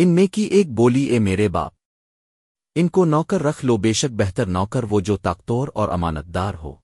ان میں کی ایک بولی اے میرے باپ۔ ان کو نوکر رکھ لو، بے شک بہتر نوکر وہ جو طاقتور اور امانت دار ہو۔